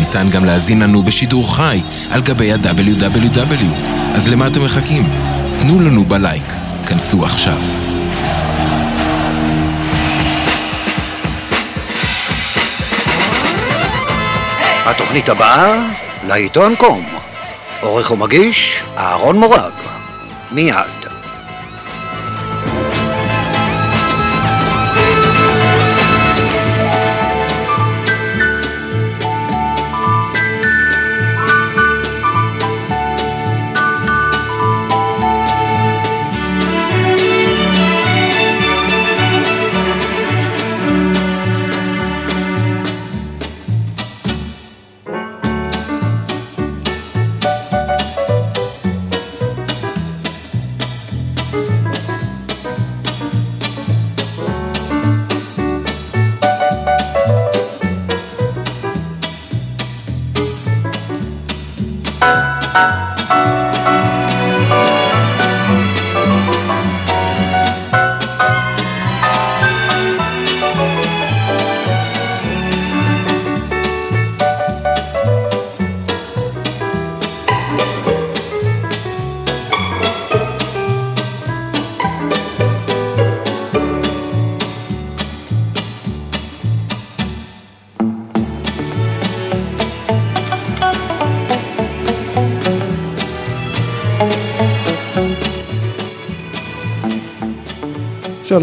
ניתן גם להאזין לנו בשידור חי על גבי ה-WW. אז למה אתם מחכים? תנו לנו בלייק. כנסו עכשיו. התוכנית הבאה, לעיתון קום. עורך ומגיש, אהרון מורג. מיד.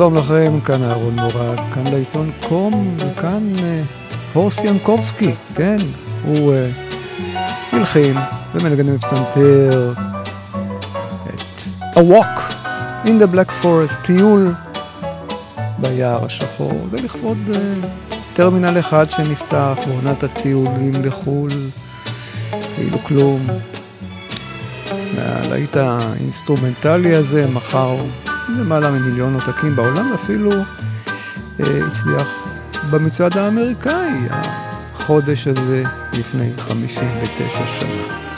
שלום לכם, כאן אהרון מורג, כאן לעיתון קום, וכאן אה, הורס ינקובסקי, כן, הוא אה, הלחין ומנגן בפסנתר את A Walk in the Black Forest, טיול ביער השחור, ולכבוד אה, טרמינל אחד שנפתח בעונת הטיולים לחו"ל, כאילו כלום. הלהיט האינסטרומנטלי הזה מכר למעלה ממיליון עותקים בעולם, ואפילו אה, הצליח במצעד האמריקאי החודש הזה לפני 59 שנה.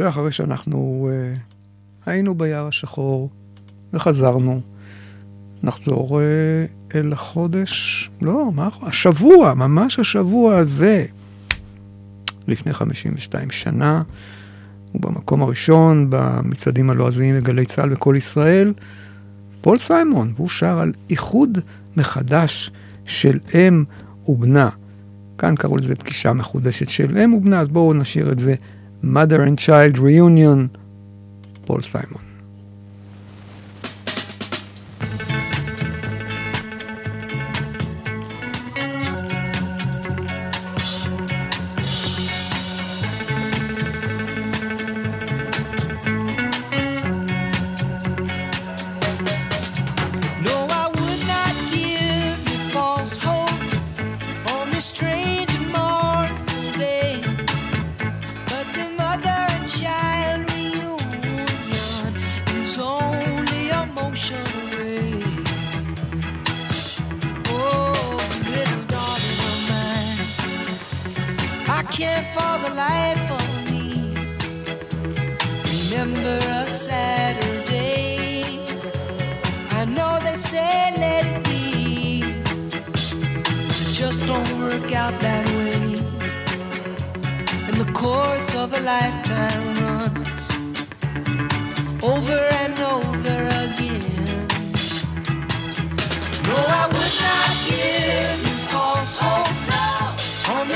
ואחרי שאנחנו uh, היינו ביער השחור וחזרנו, נחזור uh, אל החודש, לא, מה, השבוע, ממש השבוע הזה, לפני 52 שנה, הוא במקום הראשון במצעדים הלועזיים לגלי צה"ל בכל ישראל, פול סיימון, והוא שר על איחוד מחדש של אם ובנה. כאן קראו לזה פגישה מחודשת של אם ובנה, אז בואו נשאיר את זה Mother and Child Reunion, Paul Simon.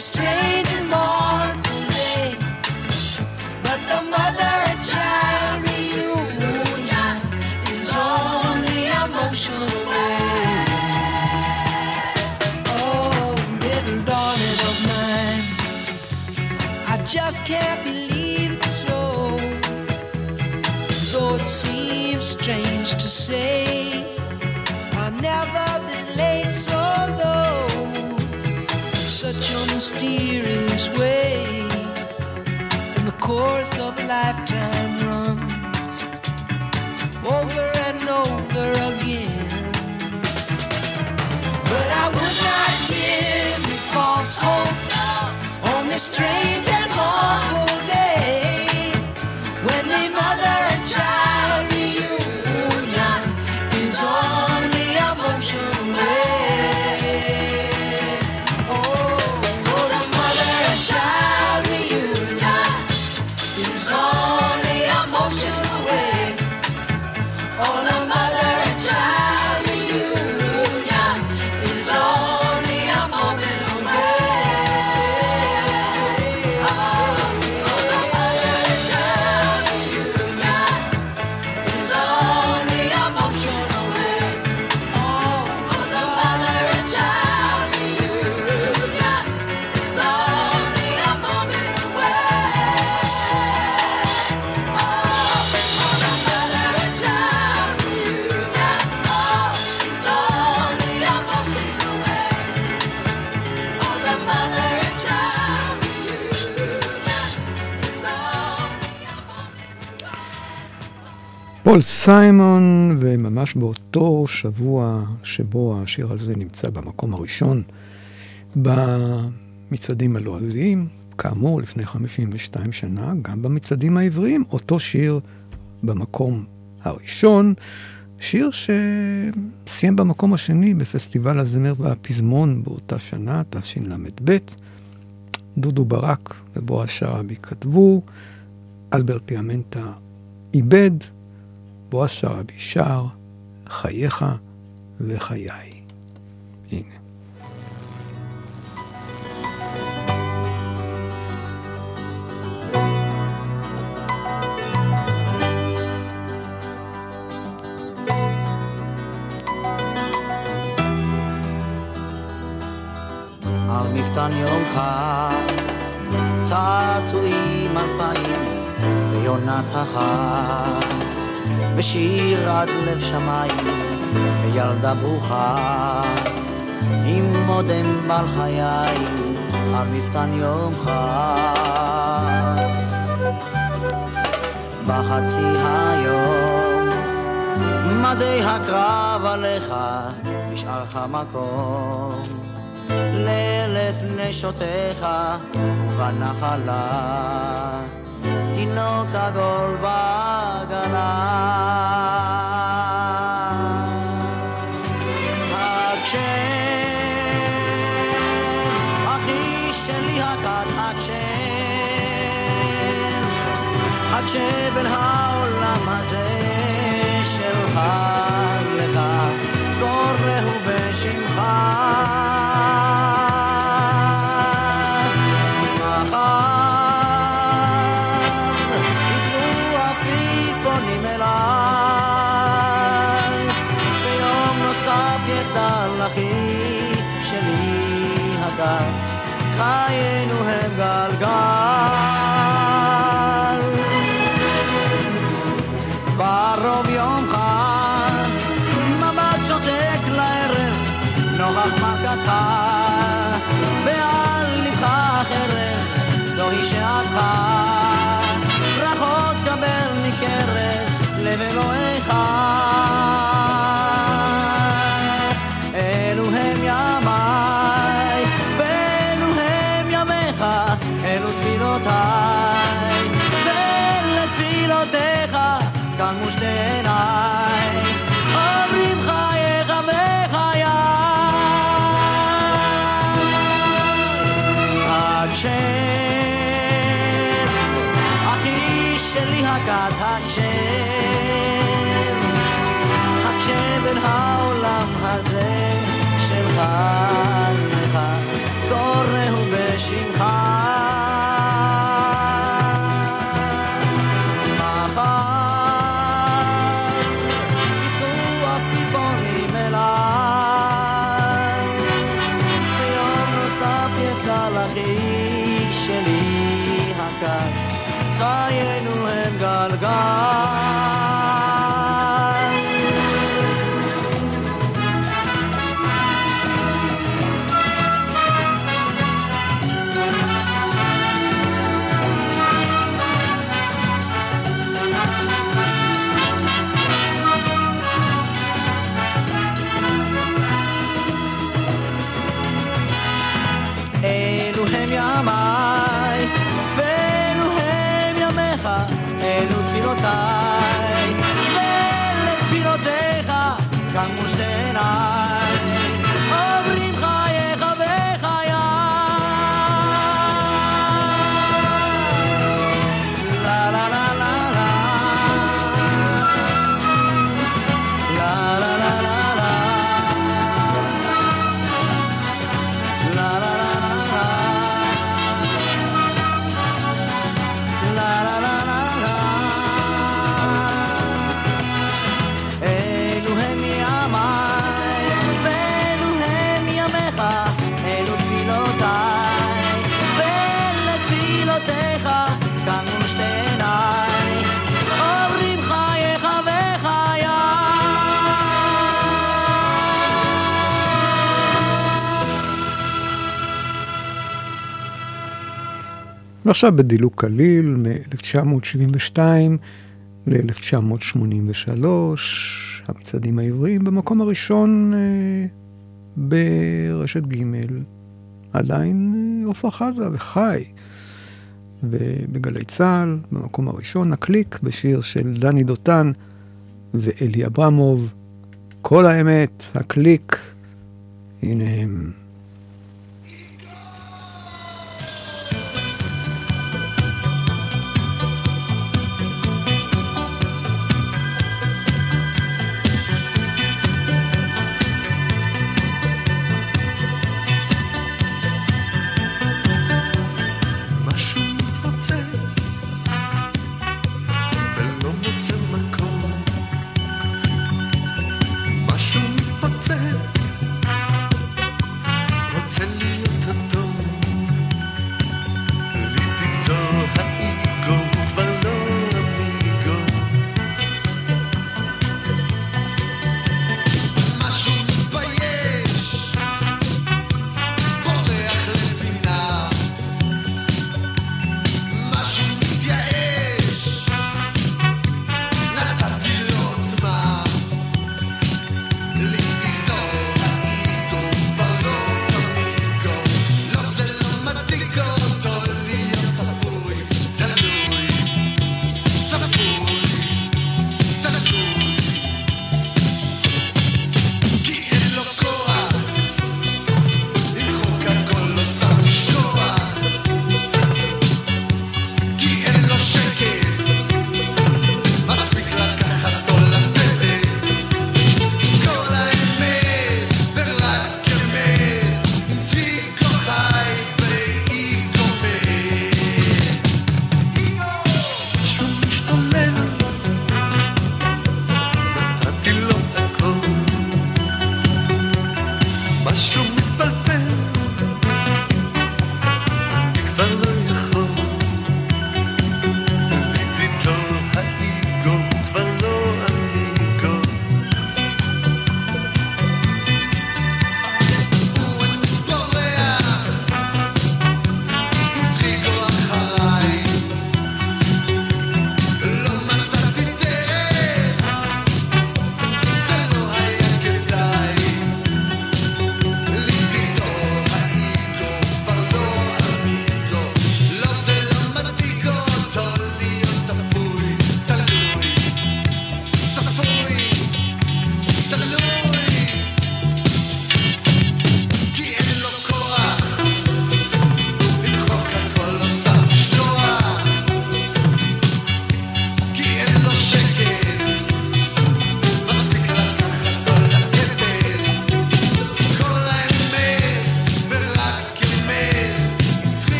Strange and mournful day. But the mother and child reunion is only. Oh, little darling of mine, I just can't believe say, I've never been late so low. Such a mysterious way, and the course of a lifetime runs over and over again. But I would not give you false hope on this strange פול סיימון, וממש באותו שבוע שבו השיר הזה נמצא במקום הראשון במצעדים הלועזיים, כאמור לפני 52 שנה, גם במצעדים העבריים, אותו שיר במקום הראשון, שיר שסיים במקום השני בפסטיבל הזמר והפזמון באותה שנה, תשל"ב. דודו ברק ובועז שרעבי כתבו, אלברט פיאמנטה איבד, בועז שרעבי שר, חייך וחיי. הנה. על מפתן יום חג, צעצועים אלפיים ויונת החג, ושיר עד לב שמיים וילדה ברוכה, עם מודם בעל חיי על מפתן חג. בחצי היום מדי הקרב עליך נשאר לך מקום לאלף נשותיך ובנחלה תינוק עגול בעגלה imagine watching ועכשיו בדילוג קליל מ-1972 ל-1983, המצעדים העבריים במקום הראשון אה, ברשת ג' עדיין אה, עופרה חזה וחי. ובגלי צה"ל, במקום הראשון, הקליק בשיר של דני דותן ואלי אברמוב, כל האמת, הקליק, הנה הם.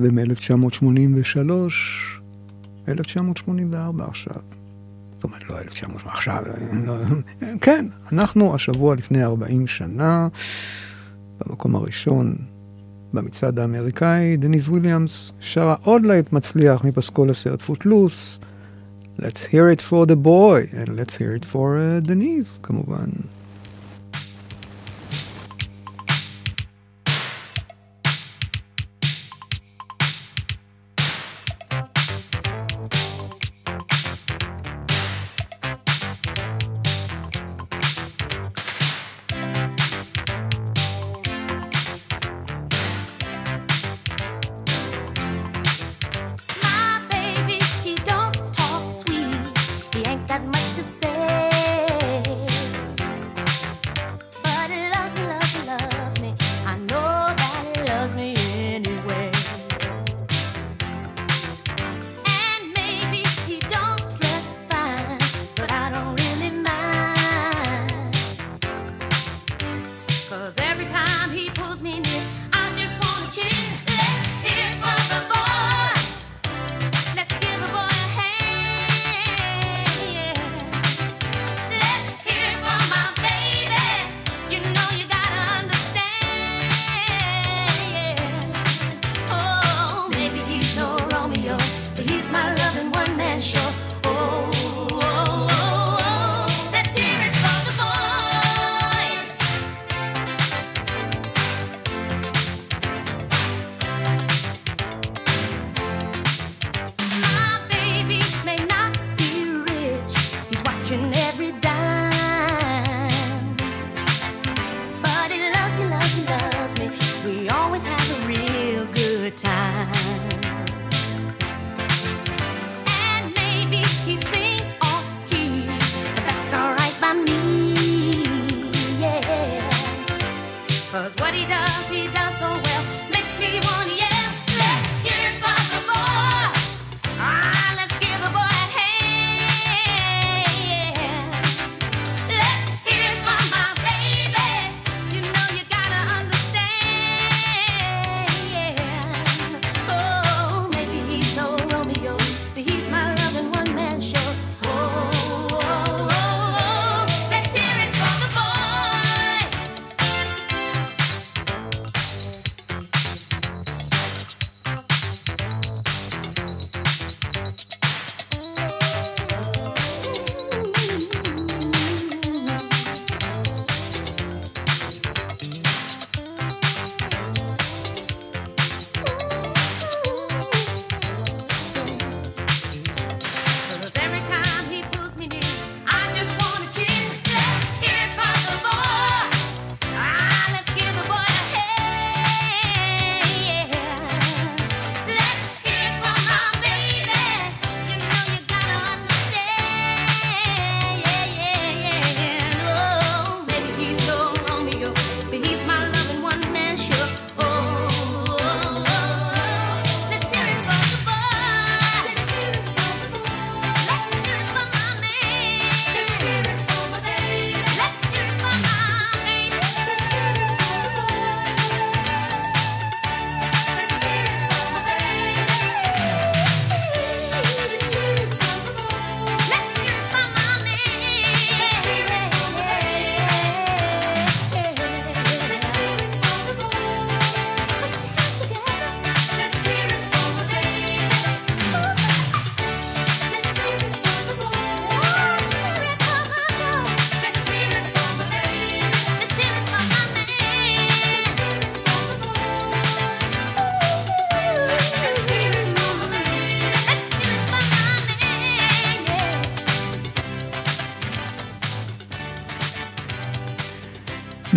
ומ-1983, 1984 עכשיו. זאת אומרת, לא 1900 עכשיו, לא, לא, כן, אנחנו השבוע לפני 40 שנה, במקום הראשון במצעד האמריקאי, דניס וויליאמס שרה עוד לעת מצליח מפסקול הסרט פוטלוס, Let's hear it for the boy, and let's hear it for uh, Denise, כמובן.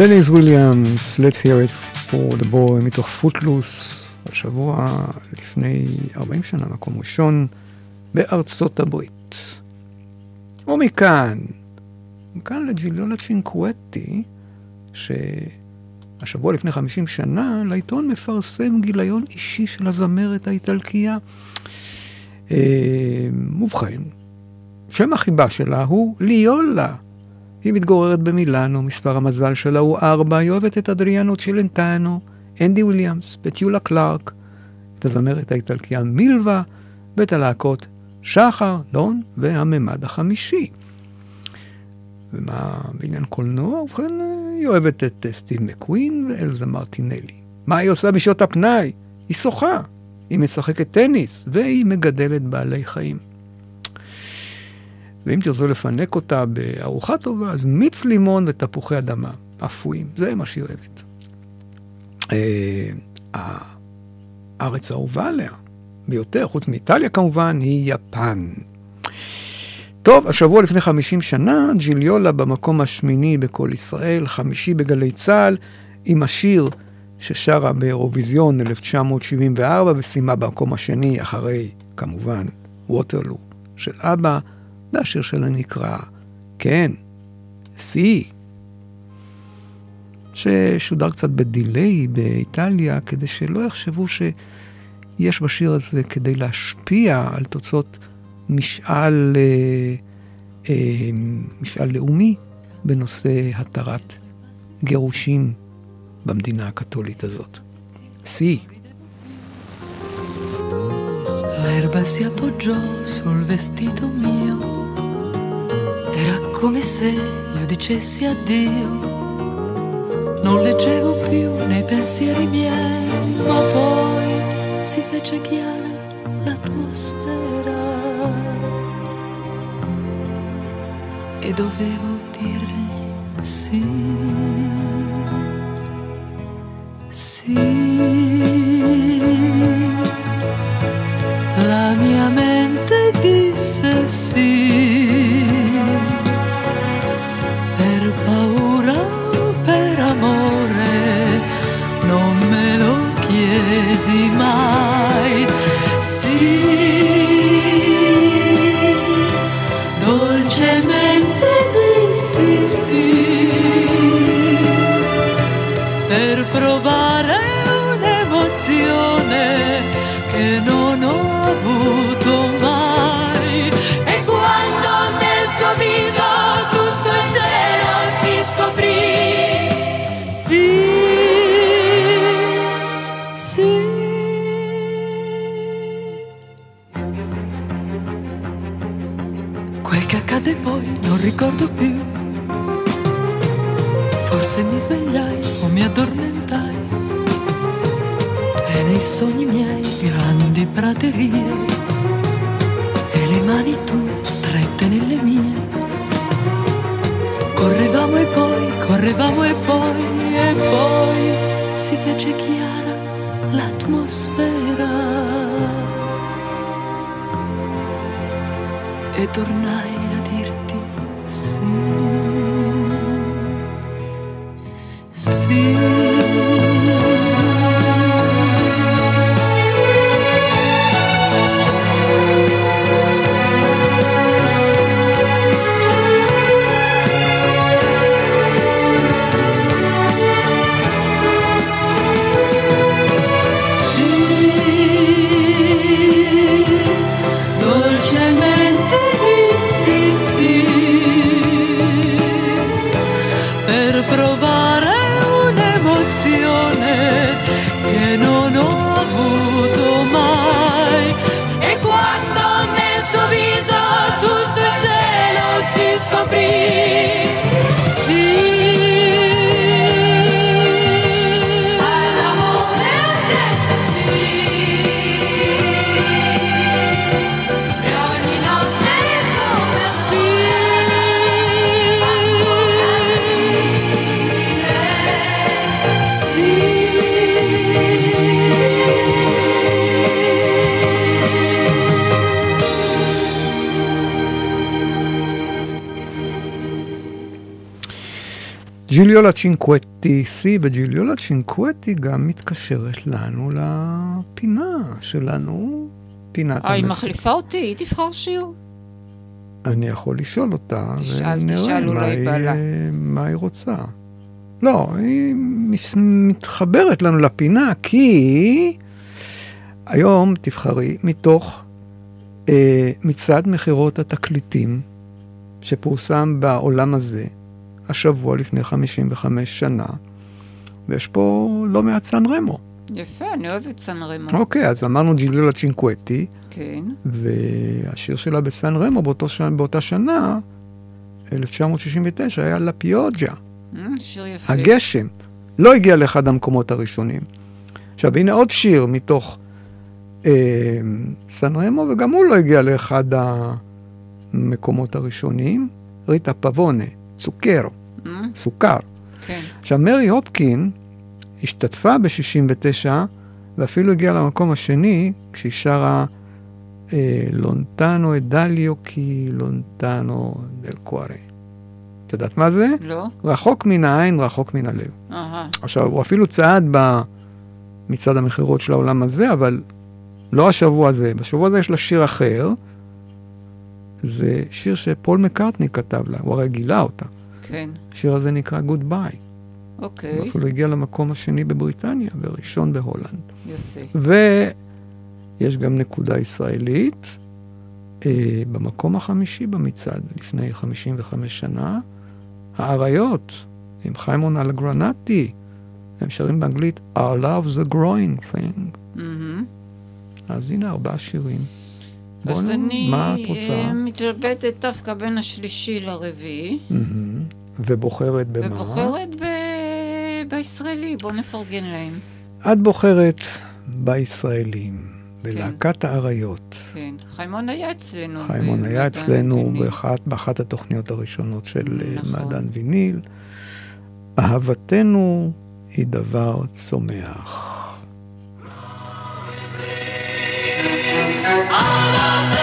דניס וויליאמס, Let's hear it for the boy מתוך פוטלוס, השבוע לפני 40 שנה, מקום ראשון בארצות הברית. ומכאן, מכאן לג'יליונה צ'ינקואטי, שהשבוע לפני 50 שנה, לעיתון מפרסם גיליון אישי של הזמרת האיטלקייה. אה, ובכן, שם החיבה שלה הוא ליולה. היא מתגוררת במילאנו, מספר המזל שלה הוא ארבע, היא אוהבת את אדריאנו צ'ילנטנו, אנדי וויליאמס, פטיולה קלארק, את הזמרת האיטלקיה מילווה, ואת הלהקות שחר, דון והממד החמישי. ומה בעניין קולנוע? ובכן, היא אוהבת את אה, סטיב מקווין ואלזה מרטינלי. מה היא עושה בשעות הפנאי? היא שוחה, היא משחקת טניס, והיא מגדלת בעלי חיים. ואם תרצו לפנק אותה בארוחה טובה, אז מיץ לימון ותפוחי אדמה אפויים, זה מה שהיא אוהבת. אה, הארץ האהובה עליה ביותר, חוץ מאיטליה כמובן, היא יפן. טוב, השבוע לפני 50 שנה, ג'יליולה במקום השמיני בכל ישראל, חמישי בגלי צה"ל, עם השיר ששרה באירוויזיון 1974 וסיימה במקום השני אחרי, כמובן, ווטרלו של אבא, והשיר שלה נקרא, כן, סי, ששודר קצת בדיליי באיטליה, כדי שלא יחשבו שיש בשיר הזה כדי להשפיע על תוצאות משאל, אה, אה, משאל לאומי בנושא התרת גירושים במדינה הקתולית הזאת. סי. L'erba si appoggiò sul vestito mio, come se io dicessi addio. Non leggevo più nei pensieri miei, ma poi si fece chiara l'atmosfera. E dovevo dirgli sì. Ricordo più. Forse mi svegliai o mi addormentai. E nei sogni miei grandi praterie. E le mani tue strette nelle mie. Correvamo e poi, correvamo e poi, e poi si fece chiara l'atmosfera. E tornai ג'יליולה צ'ינקווטי סי, וג'יליולה צ'ינקווטי גם מתקשרת לנו לפינה שלנו, פינת אה, היא מחליפה אותי, היא תבחר שיר. אני יכול לשאול אותה, תשאל, תשאל, אולי בא לה. מה היא רוצה. לא, היא מתחברת לנו לפינה, כי היום תבחרי מתוך אה, מצעד מכירות התקליטים שפורסם בעולם הזה השבוע לפני 55 שנה, ויש פה לא מעט סן רמו. יפה, אני אוהבת סן רמו. אוקיי, אז אמרנו ג'ילולה צ'ינקווטי, כן. והשיר שלה בסן רמו באותו. באותה שנה, 1969, היה לה פיוג'ה, אמ, שיר יפה. הגשם. לא הגיע לאחד המקומות הראשונים. עכשיו, הנה עוד שיר מתוך אה, סן רמו, וגם הוא לא הגיע לאחד המקומות הראשונים. ריטה פבונה, צוקרו, אמ, סוכר. כן. עכשיו, מרי הופקין השתתפה ב-69, ואפילו הגיעה למקום השני, כשהיא שרה אה, לונטנו את דליו כי לונטנו דל קוארה. את יודעת מה זה? לא? רחוק מן העין, רחוק מן הלב. אהה. עכשיו, הוא אפילו צעד במצעד המכירות של העולם הזה, אבל לא השבוע הזה. בשבוע הזה יש לה שיר אחר. זה שיר שפול מקארטני כתב לה, הוא הרי גילה אותה. כן. השיר הזה נקרא Good Bye. אוקיי. הוא אפילו הגיע למקום השני בבריטניה, וראשון בהולנד. יפה. ויש גם נקודה ישראלית, אה, במקום החמישי במצעד, לפני 55 שנה, האריות, עם חיימון אלגרנטי, הם שרים באנגלית Our love's a growing thing. מהמם. אז הנה ארבעה שירים. אז בואו, אני מה את רוצה? אה, מתלבטת דווקא בין השלישי לרביעי, מהמם. ובוחרת במה? ובוחרת ב- בישראלי, בוא נפרגן להם. את בוחרת בישראלים, בלהקת האריות. כן. חיימון היה אצלנו. חיימון היה אצלנו. באחת, באחת התוכניות הראשונות של אה, נכון. מעדן ויניל. אהבתנו היא דבר צומח. All of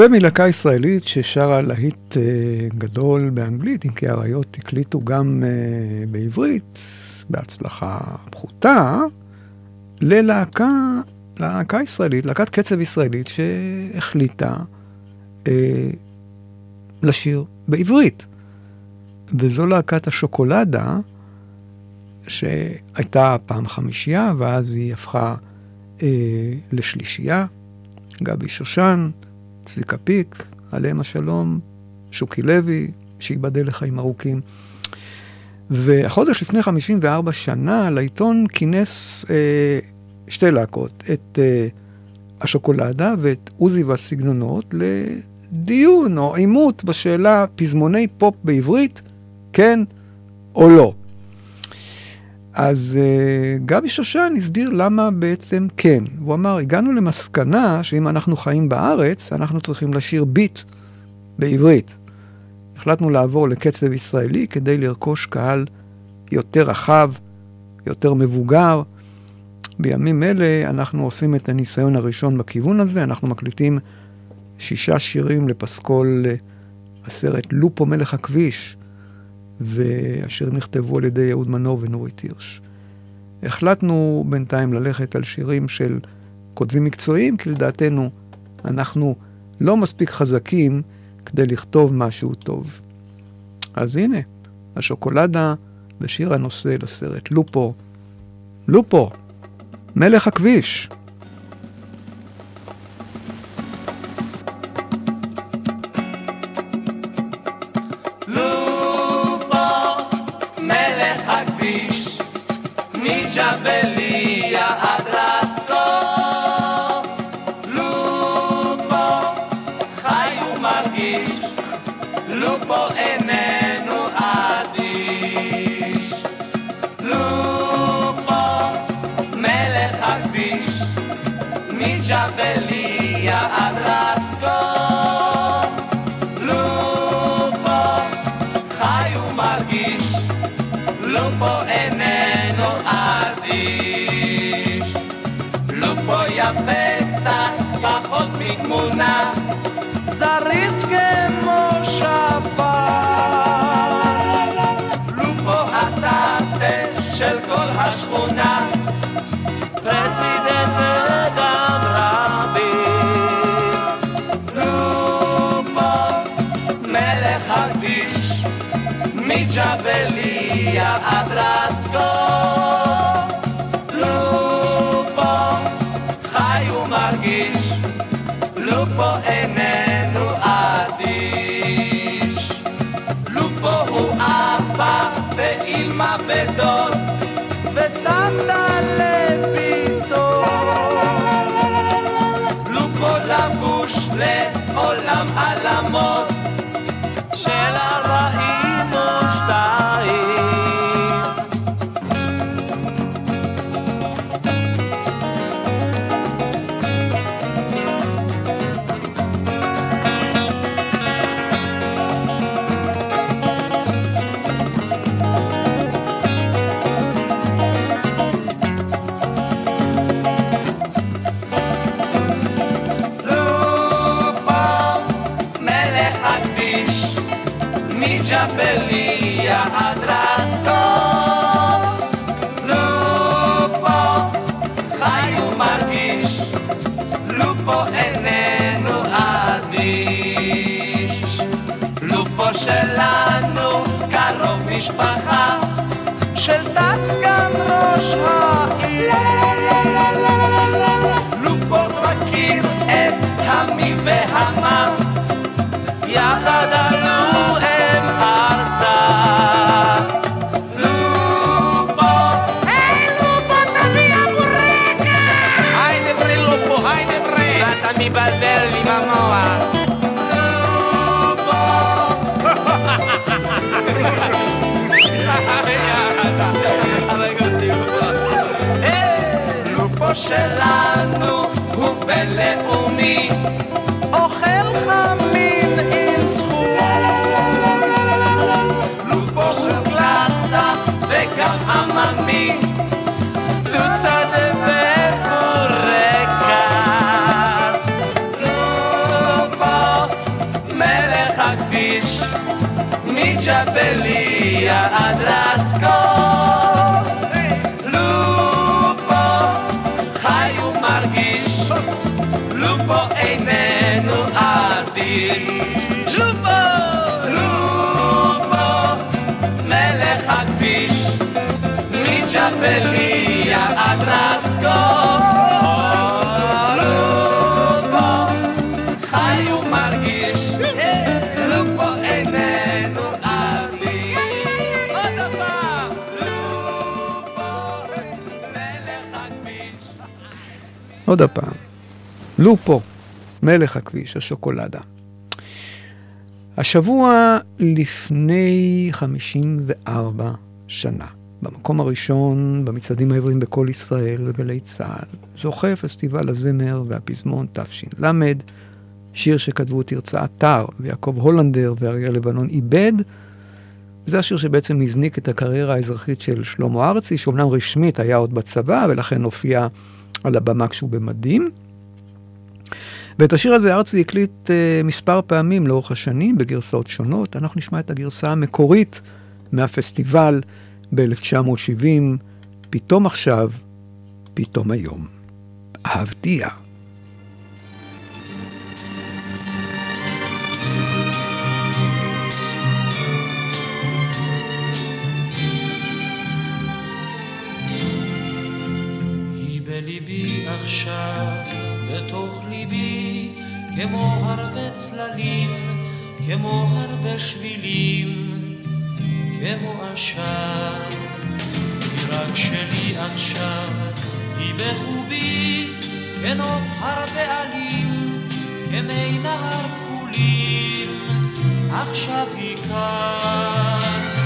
ומלהקה ישראלית ששרה להיט אה, גדול באנגלית, אם כי האריות הקליטו גם אה, בעברית, בהצלחה פחותה, ללהקה, להקה ישראלית, להקת קצב ישראלית שהחליטה אה, לשיר בעברית. וזו להקת השוקולדה, שהייתה פעם חמישייה, ואז היא הפכה אה, לשלישייה. גבי שושן, צביקה פיק, עליהם השלום, שוקי לוי, שייבדל לחיים ארוכים. והחודש לפני 54 שנה לעיתון כינס אה, שתי להקות, את אה, השוקולדה ואת עוזי והסגנונות, לדיון או עימות בשאלה פזמוני פופ בעברית, כן או לא. אז uh, גבי שושן הסביר למה בעצם כן. הוא אמר, הגענו למסקנה שאם אנחנו חיים בארץ, אנחנו צריכים לשיר ביט בעברית. החלטנו לעבור לקצב ישראלי כדי לרכוש קהל יותר רחב, יותר מבוגר. בימים אלה אנחנו עושים את הניסיון הראשון בכיוון הזה, אנחנו מקליטים שישה שירים לפסקול אה, הסרט לופו מלך הכביש, והשירים נכתבו על ידי אהוד מנור ונורית הירש. החלטנו בינתיים ללכת על שירים של כותבים מקצועיים, כי לדעתנו אנחנו לא מספיק חזקים כדי לכתוב משהו טוב. אז הנה, השוקולדה בשיר הנושא לסרט לופו. לופו, מלך הכביש. לופו יפה קצת פחות מתמונה, זריז כמו שפר. קרוב משפחה, של גם ראש העיר. ya tenía atrasco. עוד הפעם, לופו, מלך הכביש, השוקולדה. השבוע לפני 54 שנה, במקום הראשון במצעדים העבריים בכל ישראל וגלי צה"ל, זוכה פסטיבל הזמר והפזמון תש"ל, שיר שכתבו תרצה אתר ויעקב הולנדר ואריה לבנון איבד. זה השיר שבעצם הזניק את הקריירה האזרחית של שלמה ארצי, שאומנם רשמית היה עוד בצבא ולכן הופיע על הבמה כשהוא במדים. ואת השיר הזה ארצי הקליט uh, מספר פעמים לאורך השנים בגרסאות שונות. אנחנו נשמע את הגרסה המקורית מהפסטיבל ב-1970, פתאום עכשיו, פתאום היום. אהבתיה. עכשיו, כמו הרבה צללים, כמו הרבה שבילים, כמו עשן. היא רק שלי עכשיו, היא בחובי, כנוף הרבה עלים, כמי נהר כחולים, עכשיו היא כאן.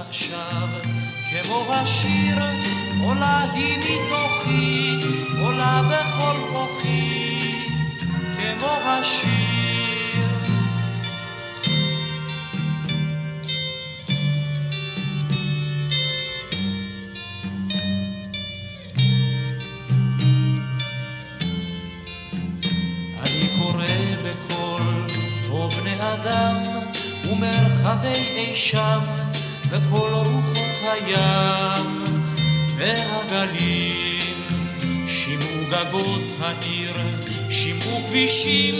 עכשיו, כמו השיר, עולה היא מתוכי, עולה בכל כוחי, כמו השיר. אני קורא בקול, או בני אדם, ומרחבי אי שם, בכל רוחות הים והגלים. שימעו גגות העיר, שימעו כבישים,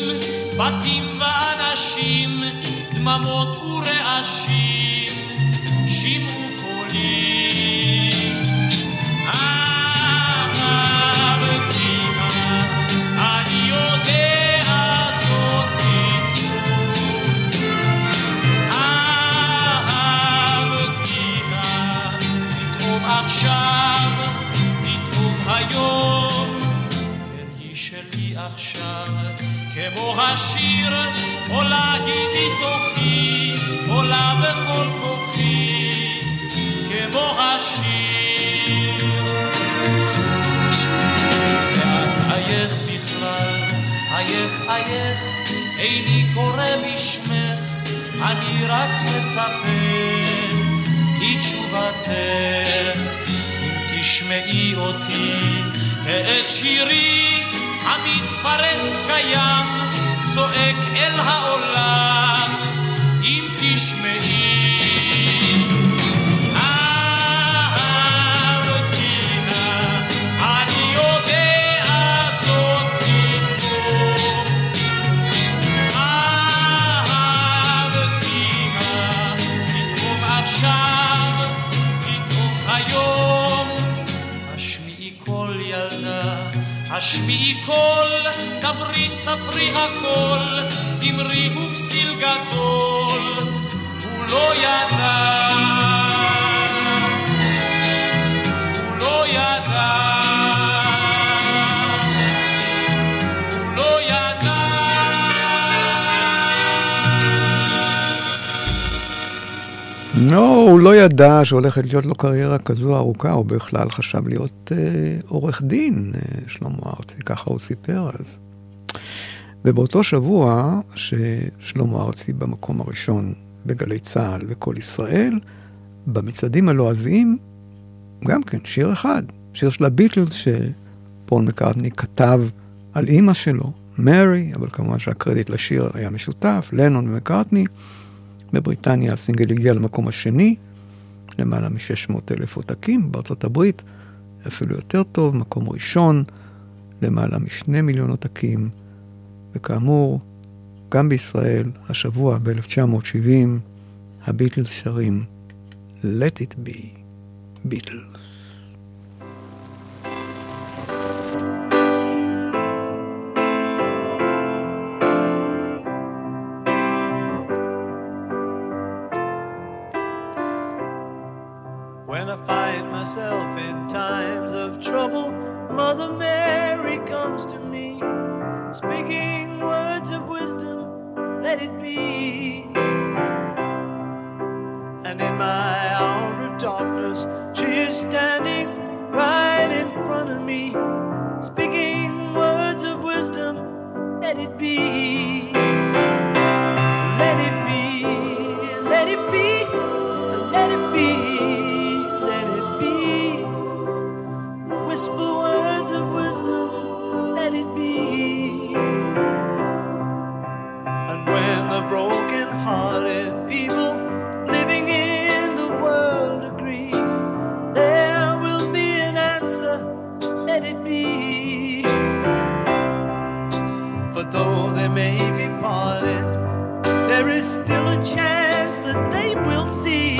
בתים ואנשים, דממות ורעשים, שימעו קולים. עולה היא מתוכי, עולה בכל כוחי, כמו השיר. ואת אייך בכלל, אייך אייך, איני קורא בשמך, אני רק מצפה לתשובתך. אם תשמעי אותי ואת שירי המתפרץ קיים, צועק אל העולם, אם תשמעי. אהבתיה, השמיעי קול, דברי ספרי הכל, אמרי הוא כסיל גדול, הוא לא ידע. הוא לא ידע. לא, הוא לא ידע שהולכת להיות לו קריירה כזו ארוכה, הוא בכלל חשב להיות אה, עורך דין, אה, שלמה ארצי, ככה הוא סיפר אז. ובאותו שבוע ששלמה ארצי במקום הראשון בגלי צה"ל וכל ישראל, במצעדים הלועזיים, גם כן, שיר אחד, שיר של הביטלס שפול מקארטני כתב על אימא שלו, מרי, אבל כמובן שהקרדיט לשיר היה משותף, לנון ומקארטני. בבריטניה הסינגל הגיע למקום השני, למעלה מ-600 אלף עותקים, בארצות הברית אפילו יותר טוב, מקום ראשון, למעלה מ-2 מיליון עותקים, וכאמור, גם בישראל, השבוע ב-1970, הביטלס שרים Let it be, ביטלס. She is standing right in front of me, speaking words of wisdom. Let it be, let it be, let it be, let it be, let it be. Whisper words of wisdom, let it be. And when the broken hearted though they may be parted, there is still a chance that they will see.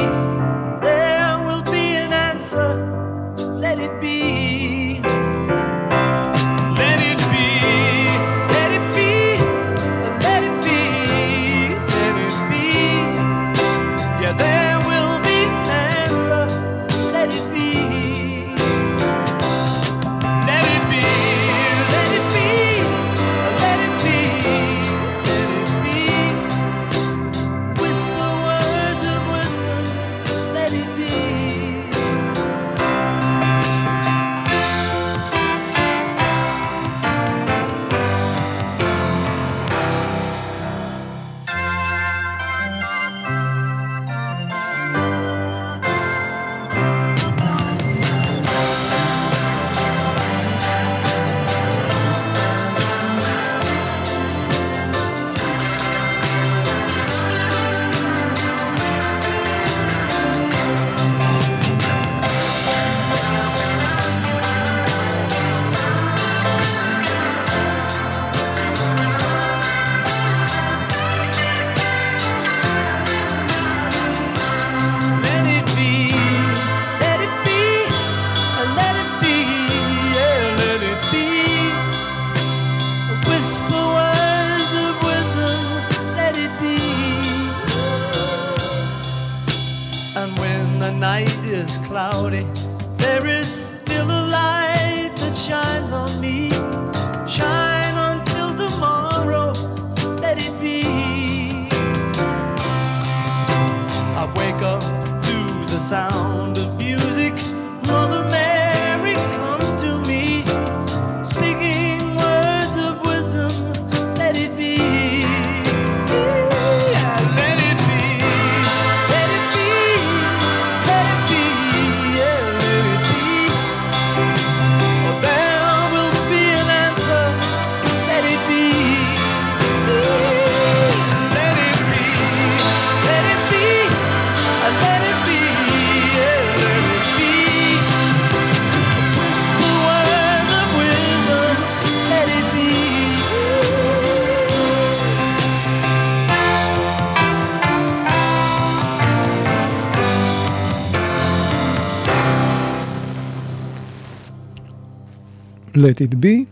Let It Be,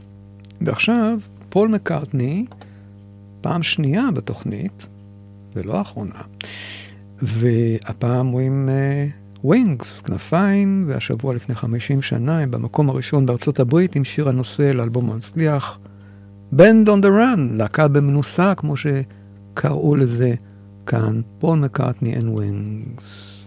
ועכשיו פול מקארטני, פעם שנייה בתוכנית, ולא האחרונה, והפעם הוא עם אה, Wings, uh, כנפיים, והשבוע לפני 50 שנה הם במקום הראשון בארצות הברית עם שיר הנושא לאלבום המצליח, Band on the Run, להקה במנוסה, כמו שקראו לזה כאן, פול מקארטני and Wings.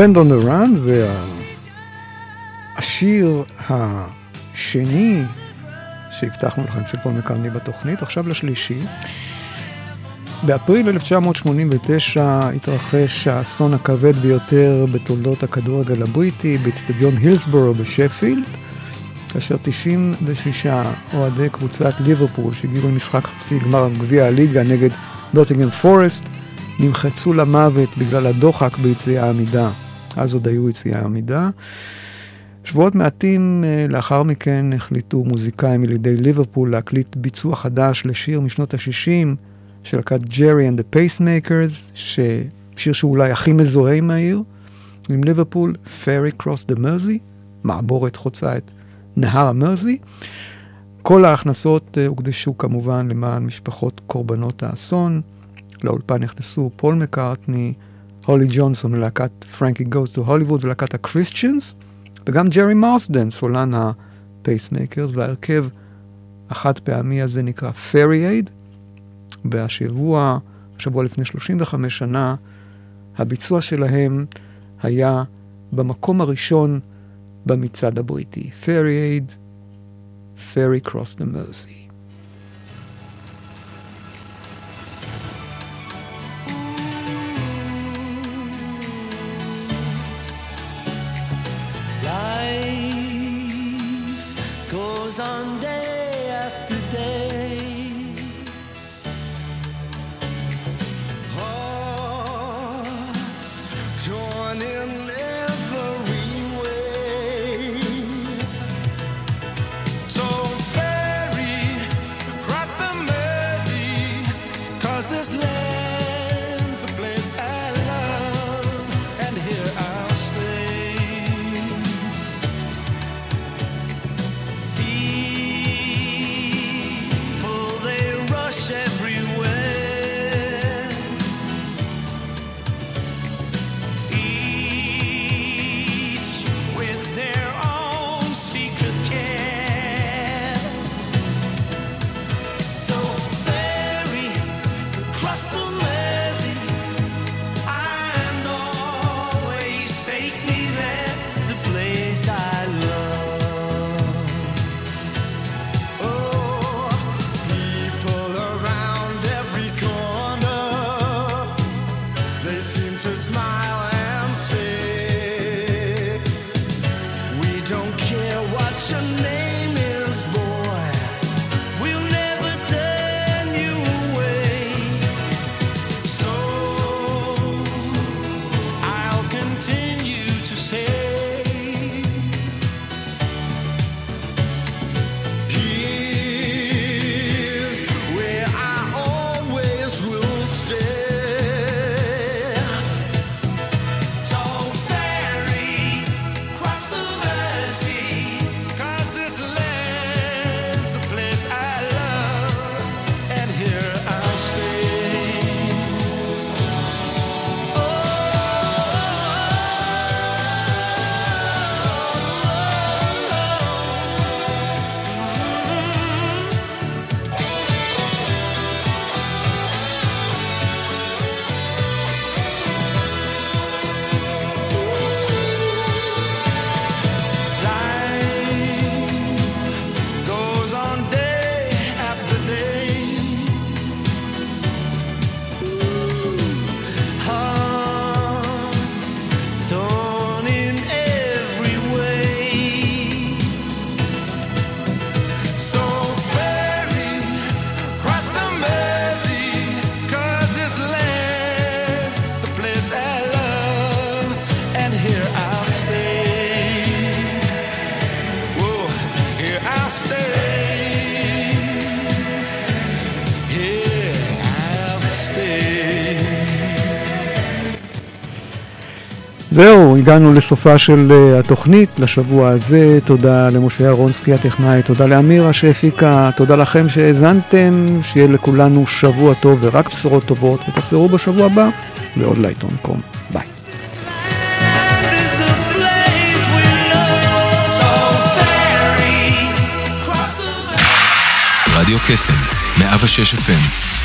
Band on the Run זה השיר השני שהבטחנו לכם של פול מקרני בתוכנית, עכשיו לשלישי. באפריל 1989 התרחש האסון הכבד ביותר בתולדות הכדורגל הבריטי באצטדיון הילסבורו בשפילד, כאשר 96 אוהדי קבוצת ליברפול שהגיעו למשחק חצי גמר גביע הליגה נגד דוטינגן פורסט נמחצו למוות בגלל הדוחק ביציעי העמידה. אז עוד היו יציעי העמידה. שבועות מעטים אה, לאחר מכן החליטו מוזיקאים ילידי ליברפול להקליט ביצוע חדש לשיר משנות ה-60 של להקת ג'רי the Pacemakers, שיר שהוא אולי הכי מזוהה עם העיר, עם ליברפול, Ferry Cross the Mersey, מעבורת חוצה את נהר המרזי. כל ההכנסות אה, הוקדשו כמובן למען משפחות קורבנות האסון. לאולפן נכנסו פול מקארטני, הולי ג'ונסון מלהקת Frankie Goes to Hollywood ולהקת ה Christians, וגם ג'רי מרסדן, סולן ה Pacemakers, וההרכב החד פעמי הזה נקרא Ferry Aid, והשבוע, שבוע לפני 35 שנה, הביצוע שלהם היה במקום הראשון במצעד הבריטי, Ferry Aid, Ferry Cross the Mersey. Goes on day הגענו לסופה של אה, התוכנית לשבוע הזה. תודה למשה אהרונסקי הטכנאי, תודה לאמירה שהפיקה, תודה לכם שהאזנתם, שיהיה לכולנו שבוע טוב ורק בשורות טובות, ותחזרו בשבוע הבא לעוד לעיתון קום. ביי. רדיו קסם, 106 FM,